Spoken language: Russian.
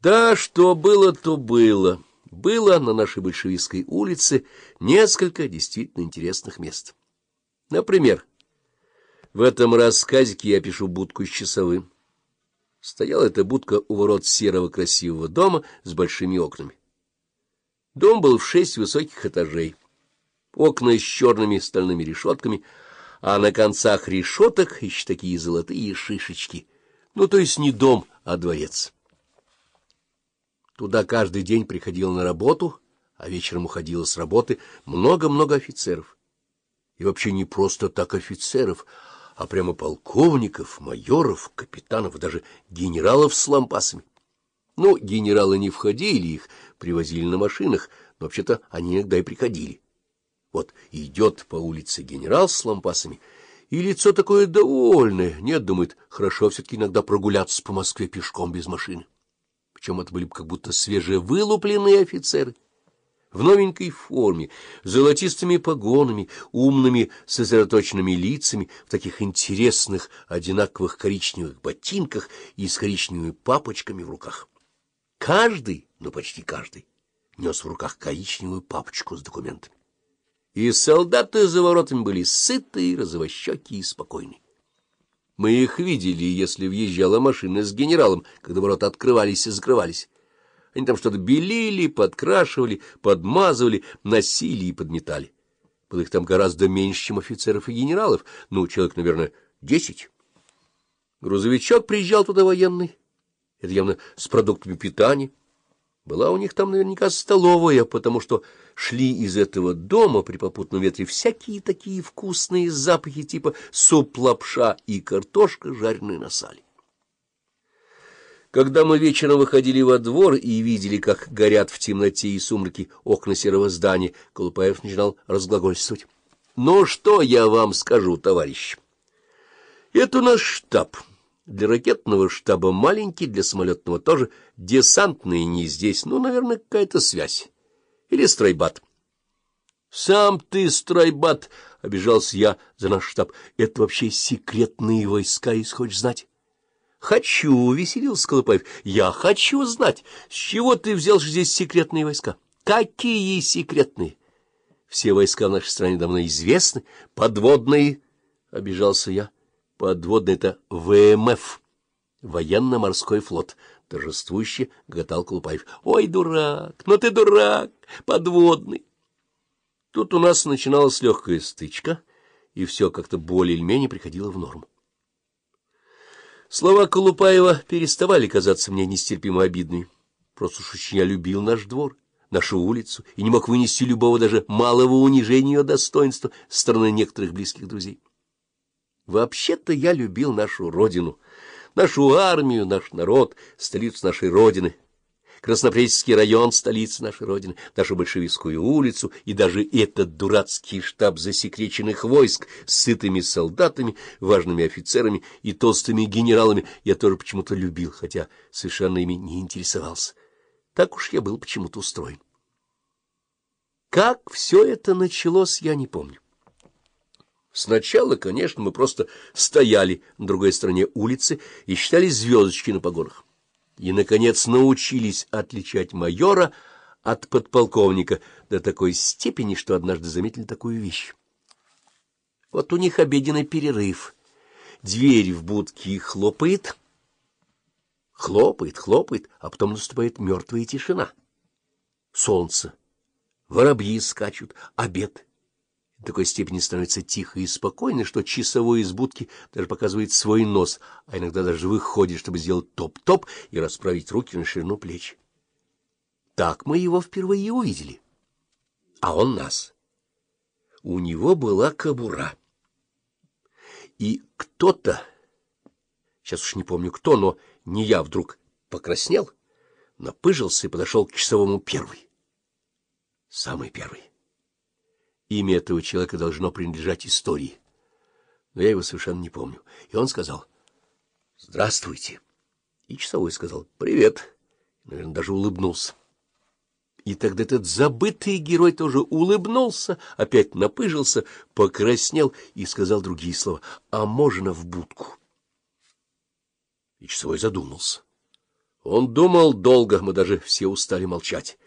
Да, что было, то было. Было на нашей большевистской улице несколько действительно интересных мест. Например, в этом рассказике я пишу будку с часовым. Стояла эта будка у ворот серого красивого дома с большими окнами. Дом был в шесть высоких этажей. Окна с черными стальными решетками, а на концах решеток еще такие золотые шишечки. Ну, то есть не дом, а дворец. Туда каждый день приходило на работу, а вечером уходило с работы много-много офицеров. И вообще не просто так офицеров, а прямо полковников, майоров, капитанов, даже генералов с лампасами. Ну, генералы не входили, их привозили на машинах, но вообще-то они иногда и приходили. Вот идет по улице генерал с лампасами, и лицо такое довольное. Нет, думает, хорошо все-таки иногда прогуляться по Москве пешком без машины причем это были как будто свежевылупленные офицеры, в новенькой форме, золотистыми погонами, умными сосредоточенными лицами, в таких интересных одинаковых коричневых ботинках и с коричневыми папочками в руках. Каждый, ну почти каждый, нес в руках коричневую папочку с документами. И солдаты за воротами были сытые, розовощекие и спокойные. Мы их видели, если въезжала машина с генералом, когда ворота открывались и закрывались. Они там что-то белили, подкрашивали, подмазывали, носили и подметали. Было их там гораздо меньше, чем офицеров и генералов, ну, человек, наверное, десять. Грузовичок приезжал туда военный, это явно с продуктами питания. Была у них там наверняка столовая, потому что шли из этого дома при попутном ветре всякие такие вкусные запахи типа суп-лапша и картошка, жареная на сале. Когда мы вечером выходили во двор и видели, как горят в темноте и сумраке окна серого здания, Колупаев начинал разглагольствовать. — Ну, что я вам скажу, товарищ? Это наш штаб. Для ракетного штаба маленький, для самолетного тоже. Десантные не здесь, ну, наверное, какая-то связь. Или стройбат. — Сам ты, стройбат, — обижался я за наш штаб. — Это вообще секретные войска, если хочешь знать. — Хочу, — веселился Колупаев. — Я хочу знать, с чего ты взял же здесь секретные войска? Какие секретные? Все войска в нашей стране давно известны. Подводные, — обижался я. Подводный — это ВМФ, военно-морской флот. Торжествующе гатал Колупаев. — Ой, дурак, ну ты дурак, подводный. Тут у нас начиналась легкая стычка, и все как-то более или менее приходило в норму. Слова Колупаева переставали казаться мне нестерпимо обидными. Просто уж очень я любил наш двор, нашу улицу, и не мог вынести любого даже малого унижения ее достоинства стороны некоторых близких друзей. Вообще-то я любил нашу родину, нашу армию, наш народ, столицу нашей родины, Краснопресненский район, столицы нашей родины, нашу большевистскую улицу и даже этот дурацкий штаб засекреченных войск с сытыми солдатами, важными офицерами и толстыми генералами я тоже почему-то любил, хотя совершенно ими не интересовался. Так уж я был почему-то устроен. Как все это началось, я не помню. Сначала, конечно, мы просто стояли на другой стороне улицы и считали звездочки на погонах. И, наконец, научились отличать майора от подполковника до такой степени, что однажды заметили такую вещь. Вот у них обеденный перерыв. Дверь в будке хлопает, хлопает, хлопает, а потом наступает мертвая тишина. Солнце, воробьи скачут, обед — в такой степени становится тихо и спокойно, что часовой из будки даже показывает свой нос, а иногда даже выходит, чтобы сделать топ-топ и расправить руки на ширину плеч. Так мы его впервые увидели. А он нас. У него была кобура. И кто-то, сейчас уж не помню кто, но не я вдруг покраснел, напыжился и подошел к часовому первый. Самый первый. Имя этого человека должно принадлежать истории. Но я его совершенно не помню. И он сказал «Здравствуйте». И часовой сказал «Привет». Наверное, даже улыбнулся. И тогда этот забытый герой тоже улыбнулся, опять напыжился, покраснел и сказал другие слова «А можно в будку?» И часовой задумался. Он думал долго, мы даже все устали молчать.